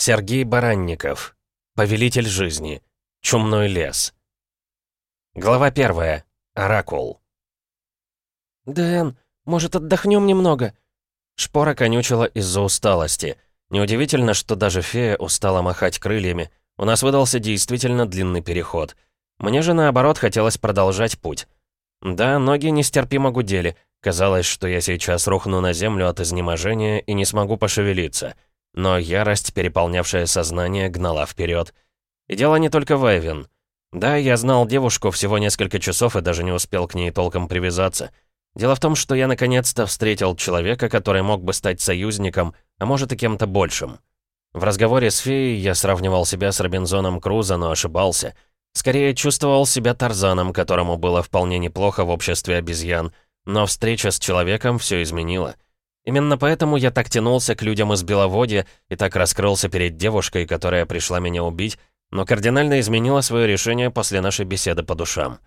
Сергей Баранников. Повелитель жизни. Чумной лес. Глава первая. Оракул. «Дэн, может, отдохнем немного?» Шпора конючила из-за усталости. Неудивительно, что даже фея устала махать крыльями. У нас выдался действительно длинный переход. Мне же, наоборот, хотелось продолжать путь. Да, ноги нестерпимо гудели. Казалось, что я сейчас рухну на землю от изнеможения и не смогу пошевелиться. Но ярость, переполнявшая сознание, гнала вперед. И дело не только в Эвен. Да, я знал девушку всего несколько часов и даже не успел к ней толком привязаться. Дело в том, что я наконец-то встретил человека, который мог бы стать союзником, а может и кем-то большим. В разговоре с феей я сравнивал себя с Робинзоном Крузо, но ошибался. Скорее чувствовал себя Тарзаном, которому было вполне неплохо в обществе обезьян, но встреча с человеком все изменила. Именно поэтому я так тянулся к людям из Беловодья и так раскрылся перед девушкой, которая пришла меня убить, но кардинально изменила свое решение после нашей беседы по душам.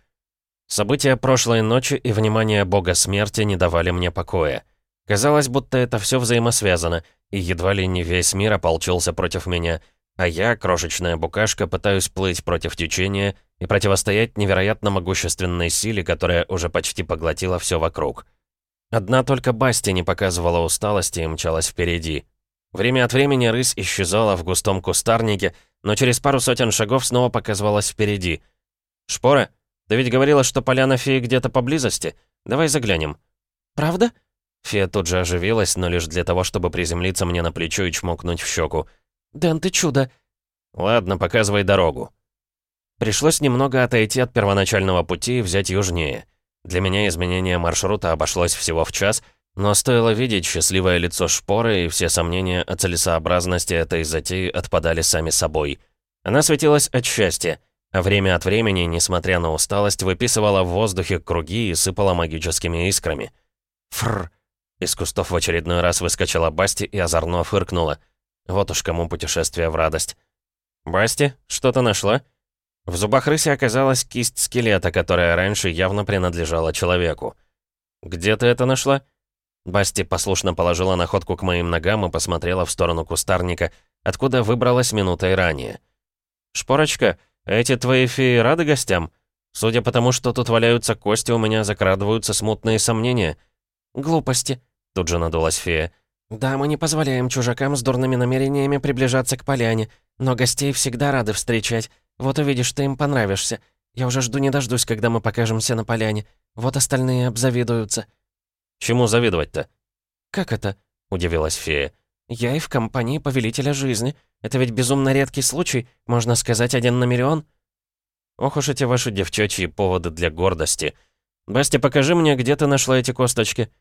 События прошлой ночи и внимание бога смерти не давали мне покоя. Казалось, будто это все взаимосвязано, и едва ли не весь мир ополчился против меня, а я, крошечная букашка, пытаюсь плыть против течения и противостоять невероятно могущественной силе, которая уже почти поглотила все вокруг. Одна только Басти не показывала усталости и мчалась впереди. Время от времени рысь исчезала в густом кустарнике, но через пару сотен шагов снова показывалась впереди. «Шпора?» Ты ведь говорила, что поляна феи где-то поблизости? Давай заглянем». «Правда?» Фея тут же оживилась, но лишь для того, чтобы приземлиться мне на плечо и чмокнуть в щеку. «Дэн, ты чудо!» «Ладно, показывай дорогу». Пришлось немного отойти от первоначального пути и взять южнее. Для меня изменение маршрута обошлось всего в час, но стоило видеть счастливое лицо шпоры, и все сомнения о целесообразности этой затеи отпадали сами собой. Она светилась от счастья — а время от времени, несмотря на усталость, выписывала в воздухе круги и сыпала магическими искрами. Фрр! Из кустов в очередной раз выскочила Басти и озорно фыркнула. Вот уж кому путешествие в радость. «Басти, что-то нашла?» В зубах рыси оказалась кисть скелета, которая раньше явно принадлежала человеку. «Где ты это нашла?» Басти послушно положила находку к моим ногам и посмотрела в сторону кустарника, откуда выбралась минутой ранее. «Шпорочка, эти твои феи рады гостям? Судя по тому, что тут валяются кости, у меня закрадываются смутные сомнения». «Глупости», — тут же надулась фея. «Да, мы не позволяем чужакам с дурными намерениями приближаться к поляне, но гостей всегда рады встречать. Вот увидишь, ты им понравишься. Я уже жду не дождусь, когда мы покажемся на поляне. Вот остальные обзавидуются». «Чему завидовать-то?» «Как это?» — удивилась фея. «Я и в компании повелителя жизни. Это ведь безумно редкий случай, можно сказать, один на миллион». «Ох уж эти ваши девчачьи поводы для гордости. Басти, покажи мне, где ты нашла эти косточки».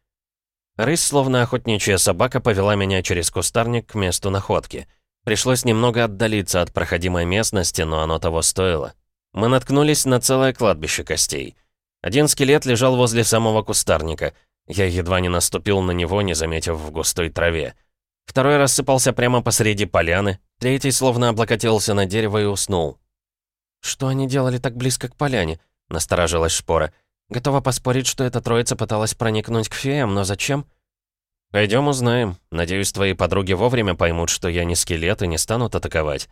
Рысь, словно охотничья собака, повела меня через кустарник к месту находки. Пришлось немного отдалиться от проходимой местности, но оно того стоило. Мы наткнулись на целое кладбище костей. Один скелет лежал возле самого кустарника. Я едва не наступил на него, не заметив в густой траве. Второй рассыпался прямо посреди поляны, третий словно облокотился на дерево и уснул. «Что они делали так близко к поляне?» — насторожилась Шпора. «Готова поспорить, что эта троица пыталась проникнуть к феям, но зачем?» «Пойдем узнаем. Надеюсь, твои подруги вовремя поймут, что я не скелет и не станут атаковать».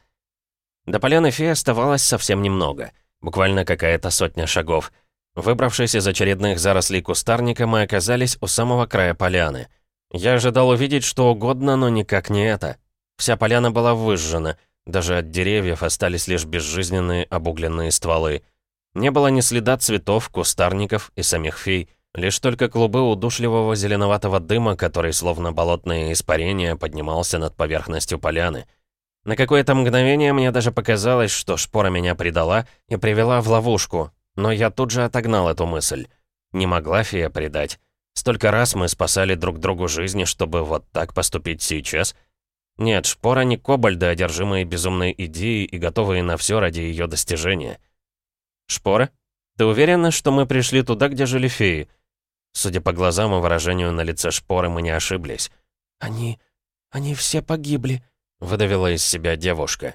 До поляны феи оставалось совсем немного. Буквально какая-то сотня шагов. Выбравшись из очередных зарослей кустарника, мы оказались у самого края поляны — я ожидал увидеть что угодно, но никак не это. Вся поляна была выжжена, даже от деревьев остались лишь безжизненные обугленные стволы. Не было ни следа цветов, кустарников и самих фей, лишь только клубы удушливого зеленоватого дыма, который, словно болотное испарение, поднимался над поверхностью поляны. На какое-то мгновение мне даже показалось, что шпора меня предала и привела в ловушку, но я тут же отогнал эту мысль. Не могла фея предать. Столько раз мы спасали друг другу жизни, чтобы вот так поступить сейчас. Нет, шпора не кобальды, одержимые безумной идеей и готовые на все ради ее достижения. Шпора? Ты уверена, что мы пришли туда, где жили феи? Судя по глазам и выражению на лице шпоры, мы не ошиблись. «Они... они все погибли», — выдавила из себя девушка.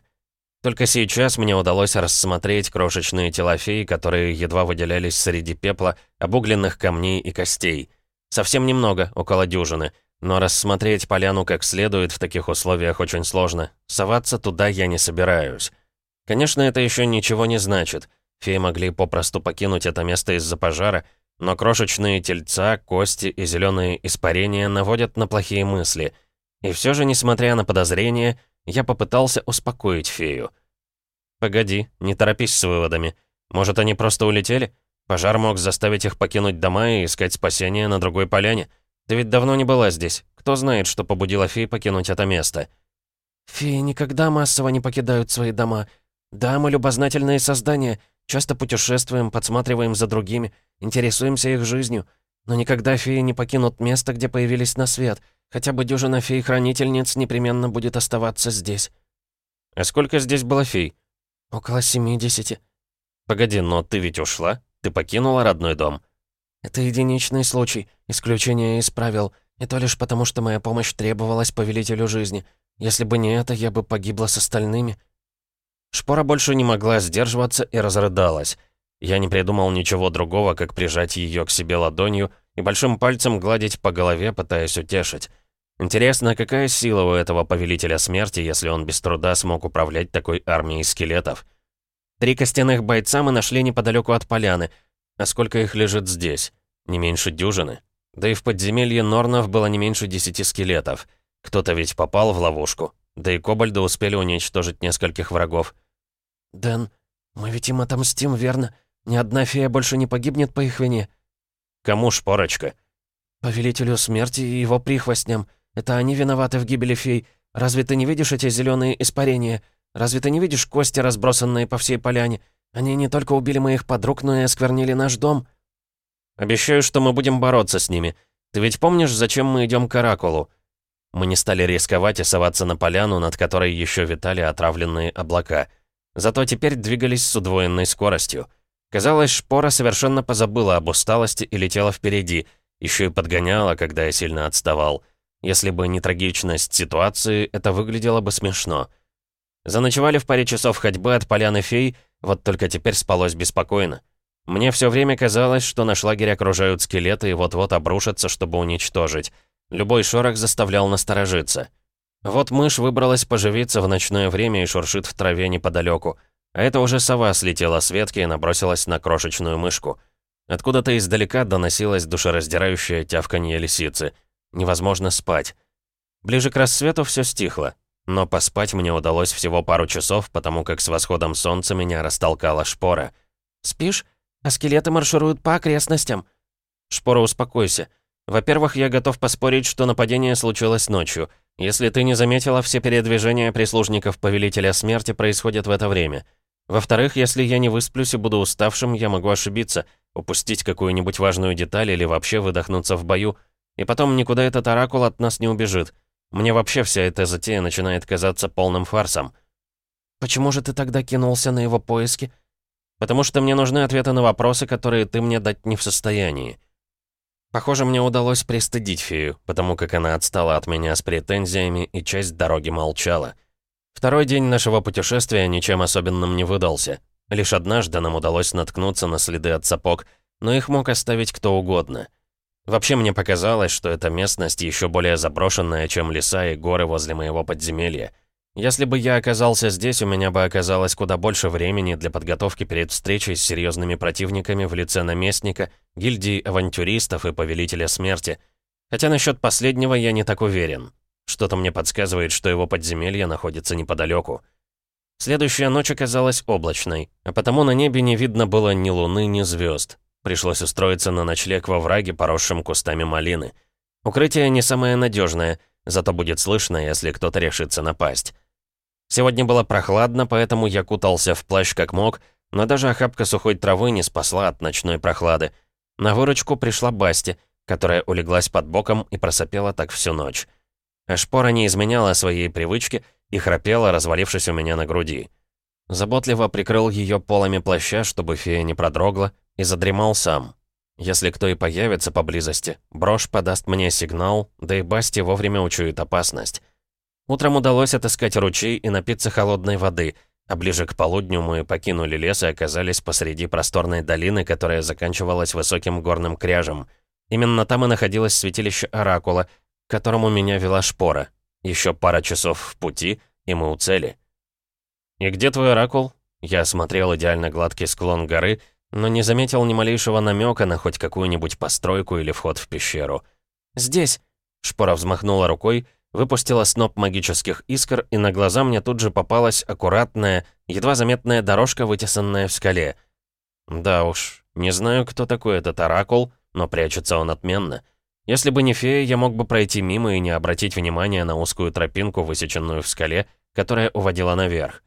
Только сейчас мне удалось рассмотреть крошечные тела феи, которые едва выделялись среди пепла, обугленных камней и костей — Совсем немного, около дюжины. Но рассмотреть поляну как следует в таких условиях очень сложно. Соваться туда я не собираюсь. Конечно, это еще ничего не значит. Феи могли попросту покинуть это место из-за пожара, но крошечные тельца, кости и зеленые испарения наводят на плохие мысли. И все же, несмотря на подозрения, я попытался успокоить фею. «Погоди, не торопись с выводами. Может, они просто улетели? Пожар мог заставить их покинуть дома и искать спасение на другой поляне. Ты ведь давно не была здесь. Кто знает, что побудило фей покинуть это место?» «Феи никогда массово не покидают свои дома. Да, мы любознательные создания, часто путешествуем, подсматриваем за другими, интересуемся их жизнью. Но никогда феи не покинут место, где появились на свет. Хотя бы дюжина фей-хранительниц непременно будет оставаться здесь». «А сколько здесь было фей?» «Около семидесяти». «Погоди, но ты ведь ушла? Ты покинула родной дом?» «Это единичный случай, исключение из правил, и то лишь потому, что моя помощь требовалась повелителю жизни. Если бы не это, я бы погибла с остальными». Шпора больше не могла сдерживаться и разрыдалась. Я не придумал ничего другого, как прижать ее к себе ладонью и большим пальцем гладить по голове, пытаясь утешить. Интересно, какая сила у этого повелителя смерти, если он без труда смог управлять такой армией скелетов? Три костяных бойца мы нашли неподалеку от поляны. А сколько их лежит здесь? Не меньше дюжины. Да и в подземелье Норнов было не меньше десяти скелетов. Кто-то ведь попал в ловушку. Да и кобальды успели уничтожить нескольких врагов. «Дэн, мы ведь им отомстим, верно? Ни одна фея больше не погибнет по их вине». «Кому шпорочка?» «Повелителю смерти и его прихвостням. Это они виноваты в гибели фей. Разве ты не видишь эти зеленые испарения? Разве ты не видишь кости, разбросанные по всей поляне? Они не только убили моих подруг, но и осквернили наш дом». «Обещаю, что мы будем бороться с ними. Ты ведь помнишь, зачем мы идем к Оракулу?» Мы не стали рисковать и соваться на поляну, над которой еще витали отравленные облака. Зато теперь двигались с удвоенной скоростью. Казалось, Шпора совершенно позабыла об усталости и летела впереди, еще и подгоняла, когда я сильно отставал. Если бы не трагичность ситуации, это выглядело бы смешно. Заночевали в паре часов ходьбы от поляны фей, вот только теперь спалось беспокойно. Мне все время казалось, что наш лагерь окружают скелеты и вот-вот обрушатся, чтобы уничтожить. Любой шорох заставлял насторожиться. Вот мышь выбралась поживиться в ночное время и шуршит в траве неподалеку. А это уже сова слетела с ветки и набросилась на крошечную мышку. Откуда-то издалека доносилось душераздирающее тявканье лисицы. Невозможно спать. Ближе к рассвету все стихло. Но поспать мне удалось всего пару часов, потому как с восходом солнца меня растолкала шпора. «Спишь? А скелеты маршируют по окрестностям». «Шпора, успокойся. Во-первых, я готов поспорить, что нападение случилось ночью. Если ты не заметила, все передвижения прислужников Повелителя Смерти происходят в это время. Во-вторых, если я не высплюсь и буду уставшим, я могу ошибиться, упустить какую-нибудь важную деталь или вообще выдохнуться в бою. И потом никуда этот оракул от нас не убежит. Мне вообще вся эта затея начинает казаться полным фарсом. Почему же ты тогда кинулся на его поиски? Потому что мне нужны ответы на вопросы, которые ты мне дать не в состоянии. Похоже, мне удалось пристыдить фею, потому как она отстала от меня с претензиями и часть дороги молчала. Второй день нашего путешествия ничем особенным не выдался. Лишь однажды нам удалось наткнуться на следы от сапог, но их мог оставить кто угодно — Вообще мне показалось, что эта местность еще более заброшенная, чем леса и горы возле моего подземелья. Если бы я оказался здесь, у меня бы оказалось куда больше времени для подготовки перед встречей с серьезными противниками в лице наместника, гильдии авантюристов и повелителя смерти. Хотя насчет последнего я не так уверен. Что-то мне подсказывает, что его подземелье находится неподалеку. Следующая ночь оказалась облачной, а потому на небе не видно было ни луны, ни звезд. Пришлось устроиться на ночлег во враге, поросшем кустами малины. Укрытие не самое надежное, зато будет слышно, если кто-то решится напасть. Сегодня было прохладно, поэтому я кутался в плащ как мог, но даже охапка сухой травы не спасла от ночной прохлады. На выручку пришла Басти, которая улеглась под боком и просопела так всю ночь. А шпора не изменяла своей привычки и храпела, развалившись у меня на груди. Заботливо прикрыл ее полами плаща, чтобы фея не продрогла, и задремал сам. Если кто и появится поблизости, брошь подаст мне сигнал, да и Басти вовремя учует опасность. Утром удалось отыскать ручей и напиться холодной воды, а ближе к полудню мы покинули лес и оказались посреди просторной долины, которая заканчивалась высоким горным кряжем. Именно там и находилось святилище Оракула, к которому меня вела шпора. Еще пара часов в пути, и мы у цели. «И где твой оракул?» Я осмотрел идеально гладкий склон горы, но не заметил ни малейшего намека на хоть какую-нибудь постройку или вход в пещеру. «Здесь!» Шпора взмахнула рукой, выпустила сноп магических искр, и на глаза мне тут же попалась аккуратная, едва заметная дорожка, вытесанная в скале. Да уж, не знаю, кто такой этот оракул, но прячется он отменно. Если бы не фея, я мог бы пройти мимо и не обратить внимания на узкую тропинку, высеченную в скале, которая уводила наверх.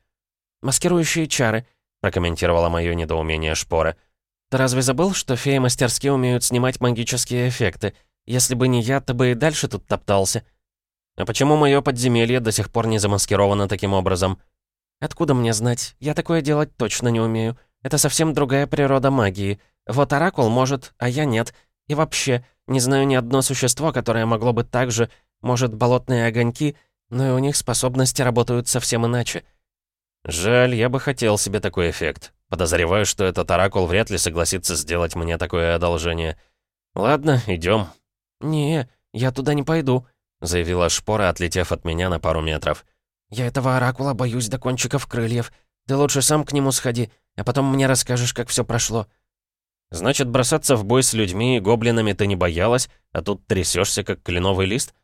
«Маскирующие чары», — прокомментировала мое недоумение Шпора. «Ты разве забыл, что феи мастерски умеют снимать магические эффекты? Если бы не я, ты бы и дальше тут топтался». «А почему мое подземелье до сих пор не замаскировано таким образом?» «Откуда мне знать? Я такое делать точно не умею. Это совсем другая природа магии. Вот Оракул может, а я нет. И вообще, не знаю ни одно существо, которое могло бы так же, может, болотные огоньки, но и у них способности работают совсем иначе». «Жаль, я бы хотел себе такой эффект. Подозреваю, что этот Оракул вряд ли согласится сделать мне такое одолжение. Ладно, идем. «Не, я туда не пойду», — заявила Шпора, отлетев от меня на пару метров. «Я этого оракула боюсь до кончиков крыльев. Ты лучше сам к нему сходи, а потом мне расскажешь, как все прошло». «Значит, бросаться в бой с людьми и гоблинами ты не боялась, а тут трясешься как кленовый лист?»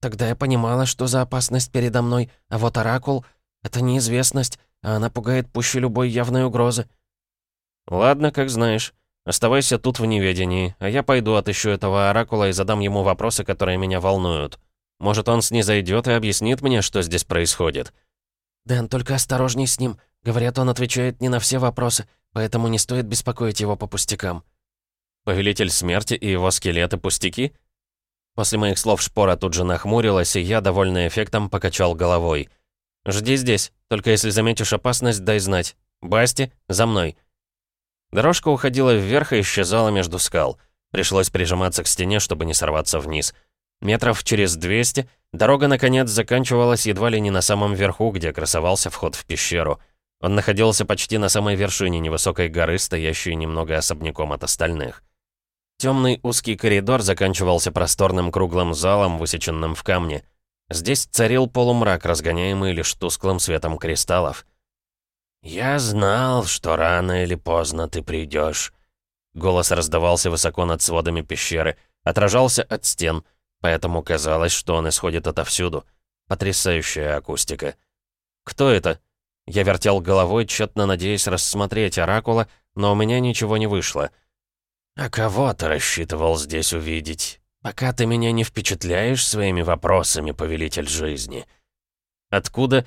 «Тогда я понимала, что за опасность передо мной, а вот оракул — это неизвестность, а она пугает пуще любой явной угрозы». «Ладно, как знаешь. Оставайся тут в неведении, а я пойду отыщу этого оракула и задам ему вопросы, которые меня волнуют. Может, он снизойдет и объяснит мне, что здесь происходит. «Дэн, только осторожней с ним. Говорят, он отвечает не на все вопросы, поэтому не стоит беспокоить его по пустякам». «Повелитель смерти и его скелеты пустяки?» После моих слов Шпора тут же нахмурилась, и я, довольный эффектом, покачал головой. «Жди здесь, только если заметишь опасность, дай знать. Басти, за мной». Дорожка уходила вверх и исчезала между скал. Пришлось прижиматься к стене, чтобы не сорваться вниз. Метров через 200 дорога, наконец, заканчивалась едва ли не на самом верху, где красовался вход в пещеру. Он находился почти на самой вершине невысокой горы, стоящей немного особняком от остальных. Темный узкий коридор заканчивался просторным круглым залом, высеченным в камне. Здесь царил полумрак, разгоняемый лишь тусклым светом кристаллов. «Я знал, что рано или поздно ты придешь. Голос раздавался высоко над сводами пещеры, отражался от стен, поэтому казалось, что он исходит отовсюду. Потрясающая акустика. «Кто это?» Я вертел головой, тщетно надеясь рассмотреть оракула, но у меня ничего не вышло. «А кого ты рассчитывал здесь увидеть? Пока ты меня не впечатляешь своими вопросами, повелитель жизни». «Откуда?»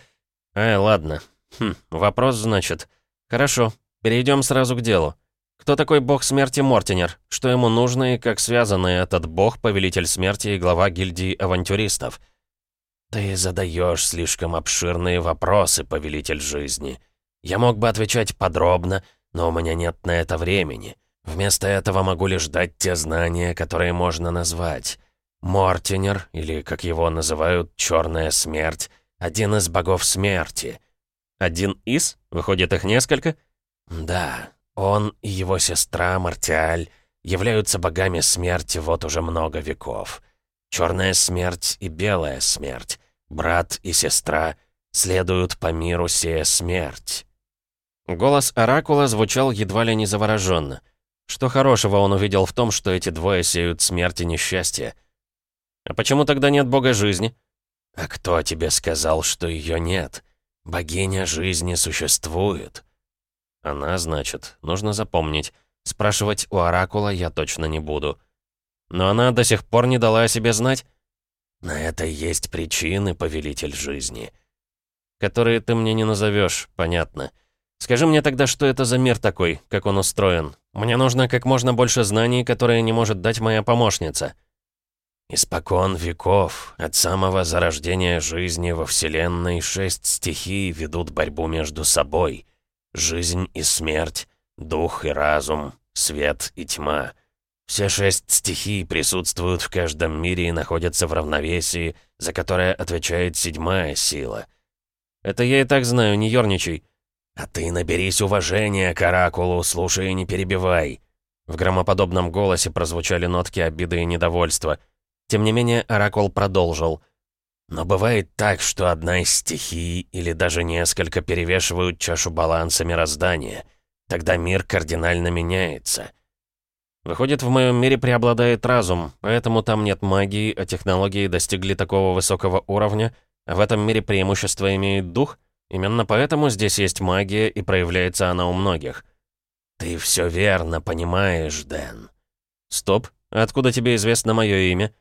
«Ай, ладно, Хм, вопрос, значит. Хорошо, перейдем сразу к делу. Кто такой бог смерти Мортинер? Что ему нужно и как связаны этот бог, повелитель смерти и глава гильдии авантюристов? Ты задаешь слишком обширные вопросы, повелитель жизни. Я мог бы отвечать подробно, но у меня нет на это времени. Вместо этого могу лишь дать те знания, которые можно назвать. Мортинер, или, как его называют, Черная Смерть, один из богов смерти — один из? Выходит, их несколько? Да, он и его сестра Мартиаль являются богами смерти вот уже много веков. Черная смерть и белая смерть, брат и сестра, следуют по миру сея смерть. Голос Оракула звучал едва ли не завороженно. Что хорошего он увидел в том, что эти двое сеют смерть и несчастье? А почему тогда нет бога жизни? А кто тебе сказал, что ее нет? Богиня жизни существует. Она, значит, нужно запомнить. Спрашивать у Оракула я точно не буду. Но она до сих пор не дала о себе знать? На это есть причины, повелитель жизни. Которые ты мне не назовешь, понятно. Скажи мне тогда, что это за мир такой, как он устроен. Мне нужно как можно больше знаний, которые не может дать моя помощница. Испокон веков, от самого зарождения жизни во Вселенной, шесть стихий ведут борьбу между собой. Жизнь и смерть, дух и разум, свет и тьма. Все шесть стихий присутствуют в каждом мире и находятся в равновесии, за которое отвечает седьмая сила. Это я и так знаю, не ерничай. А ты наберись уважения к Оракулу, слушай и не перебивай. В громоподобном голосе прозвучали нотки обиды и недовольства — Тем не менее, Оракул продолжил. «Но бывает так, что одна из стихий или даже несколько перевешивают чашу баланса мироздания. Тогда мир кардинально меняется». Выходит, в моем мире преобладает разум, поэтому там нет магии, а технологии достигли такого высокого уровня, а в этом мире преимущество имеет дух? Именно поэтому здесь есть магия, и проявляется она у многих. «Ты все верно понимаешь, Дэн». «Стоп, откуда тебе известно мое имя?»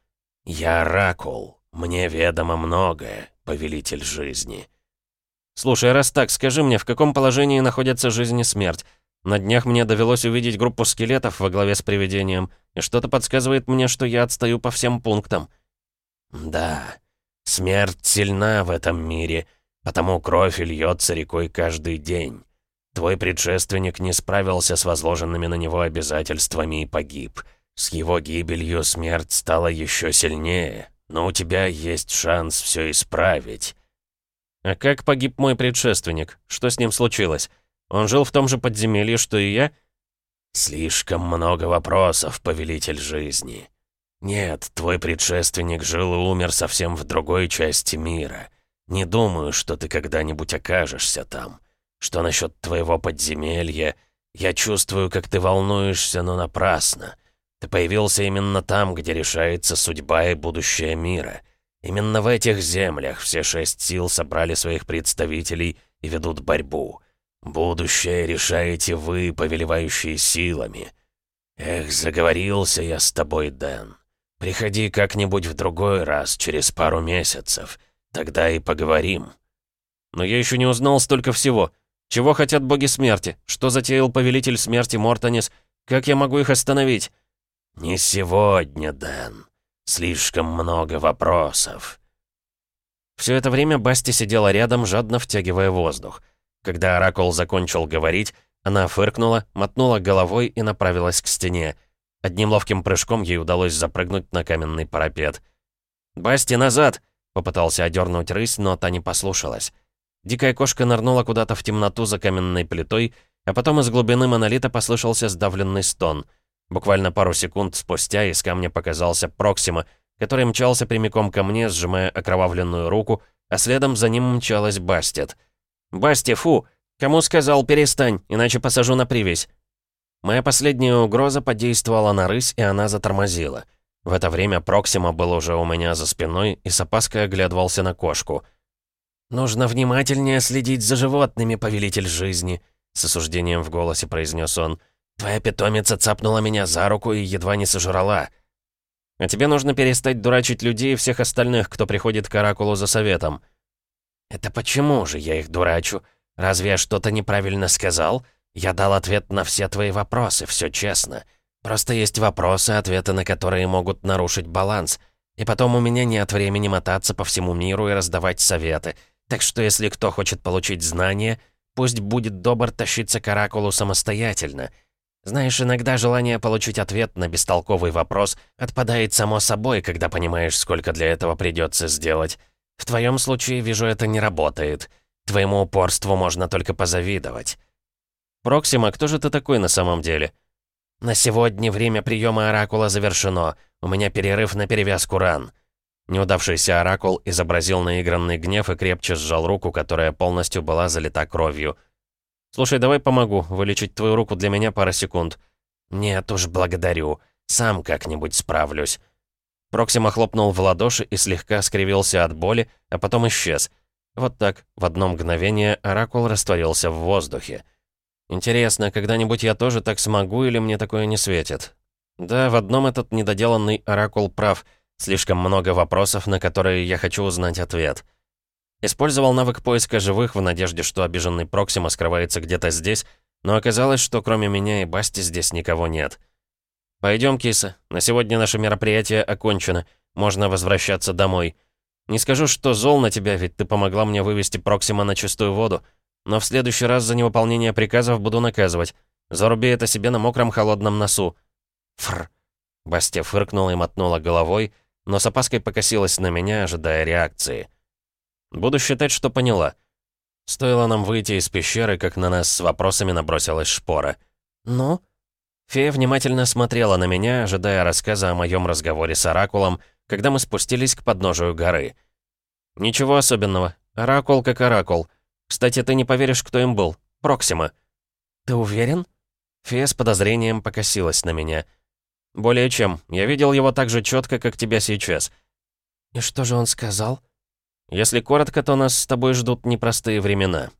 «Я Оракул. Мне ведомо многое, повелитель жизни». «Слушай, раз так, скажи мне, в каком положении находятся жизнь и смерть? На днях мне довелось увидеть группу скелетов во главе с привидением, и что-то подсказывает мне, что я отстаю по всем пунктам». «Да, смерть сильна в этом мире, потому кровь льется рекой каждый день. Твой предшественник не справился с возложенными на него обязательствами и погиб». С его гибелью смерть стала еще сильнее, но у тебя есть шанс все исправить. А как погиб мой предшественник? Что с ним случилось? Он жил в том же подземелье, что и я? Слишком много вопросов, повелитель жизни. Нет, твой предшественник жил и умер совсем в другой части мира. Не думаю, что ты когда-нибудь окажешься там. Что насчет твоего подземелья? Я чувствую, как ты волнуешься, но напрасно. Ты появился именно там, где решается судьба и будущее мира. Именно в этих землях все шесть сил собрали своих представителей и ведут борьбу. Будущее решаете вы, повелевающие силами. Эх, заговорился я с тобой, Дэн. Приходи как-нибудь в другой раз, через пару месяцев. Тогда и поговорим. Но я еще не узнал столько всего. Чего хотят боги смерти? Что затеял повелитель смерти Мортонис? Как я могу их остановить? «Не сегодня, Дэн. Слишком много вопросов». Все это время Басти сидела рядом, жадно втягивая воздух. Когда Оракул закончил говорить, она фыркнула, мотнула головой и направилась к стене. Одним ловким прыжком ей удалось запрыгнуть на каменный парапет. «Басти, назад!» — попытался одернуть рысь, но та не послушалась. Дикая кошка нырнула куда-то в темноту за каменной плитой, а потом из глубины монолита послышался сдавленный стон — Буквально пару секунд спустя из камня показался Проксима, который мчался прямиком ко мне, сжимая окровавленную руку, а следом за ним мчалась Бастет. «Басти, фу! Кому сказал, перестань, иначе посажу на привязь!» Моя последняя угроза подействовала на рысь, и она затормозила. В это время Проксима был уже у меня за спиной и с опаской оглядывался на кошку. «Нужно внимательнее следить за животными, повелитель жизни», — с осуждением в голосе произнес он. «Твоя питомица цапнула меня за руку и едва не сожрала». «А тебе нужно перестать дурачить людей и всех остальных, кто приходит к Оракулу за советом». «Это почему же я их дурачу? Разве я что-то неправильно сказал? Я дал ответ на все твои вопросы, все честно. Просто есть вопросы, ответы на которые могут нарушить баланс. И потом у меня нет времени мотаться по всему миру и раздавать советы. Так что если кто хочет получить знания, пусть будет добр тащиться к Оракулу самостоятельно». Знаешь, иногда желание получить ответ на бестолковый вопрос отпадает само собой, когда понимаешь, сколько для этого придется сделать. В твоем случае, вижу, это не работает. Твоему упорству можно только позавидовать. Проксима, кто же ты такой на самом деле? На сегодня время приема оракула завершено. У меня перерыв на перевязку ран. Неудавшийся оракул изобразил наигранный гнев и крепче сжал руку, которая полностью была залита кровью. «Слушай, давай помогу, вылечить твою руку для меня пара секунд». «Нет уж, благодарю. Сам как-нибудь справлюсь». Проксима хлопнул в ладоши и слегка скривился от боли, а потом исчез. Вот так, в одно мгновение, Оракул растворился в воздухе. Интересно, когда-нибудь я тоже так смогу или мне такое не светит? Да, в одном этот недоделанный Оракул прав. Слишком много вопросов, на которые я хочу узнать ответ. Использовал навык поиска живых в надежде, что обиженный Проксима скрывается где-то здесь, но оказалось, что кроме меня и Басти здесь никого нет. «Пойдем, киса. На сегодня наше мероприятие окончено. Можно возвращаться домой. Не скажу, что зол на тебя, ведь ты помогла мне вывести Проксима на чистую воду. Но в следующий раз за невыполнение приказов буду наказывать. Заруби это себе на мокром холодном носу». «Фр». Басти фыркнула и мотнула головой, но с опаской покосилась на меня, ожидая реакции. Буду считать, что поняла. Стоило нам выйти из пещеры, как на нас с вопросами набросилась шпора. «Ну?» Фея внимательно смотрела на меня, ожидая рассказа о моем разговоре с Оракулом, когда мы спустились к подножию горы. «Ничего особенного. Оракул как оракул. Кстати, ты не поверишь, кто им был. Проксима». «Ты уверен?» Фея с подозрением покосилась на меня. «Более чем. Я видел его так же четко, как тебя сейчас». «И что же он сказал?» «Если коротко, то нас с тобой ждут непростые времена.